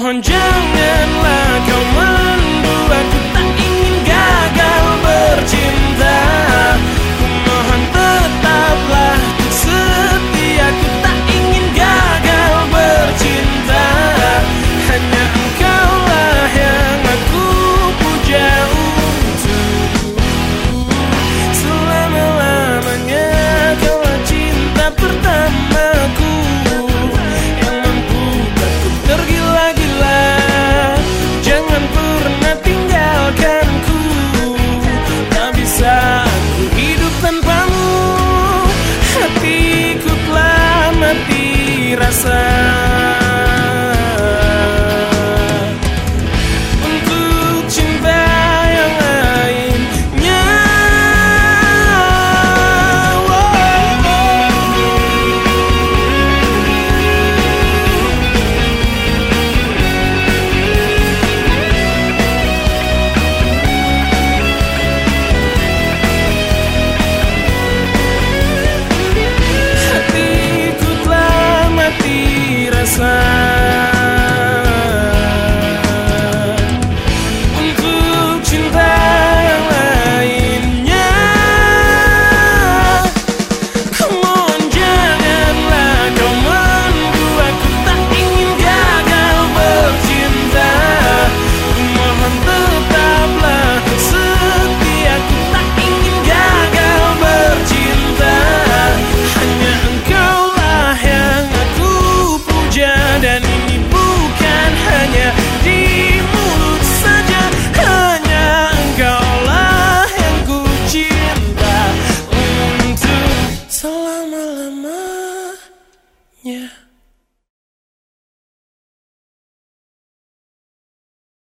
hundred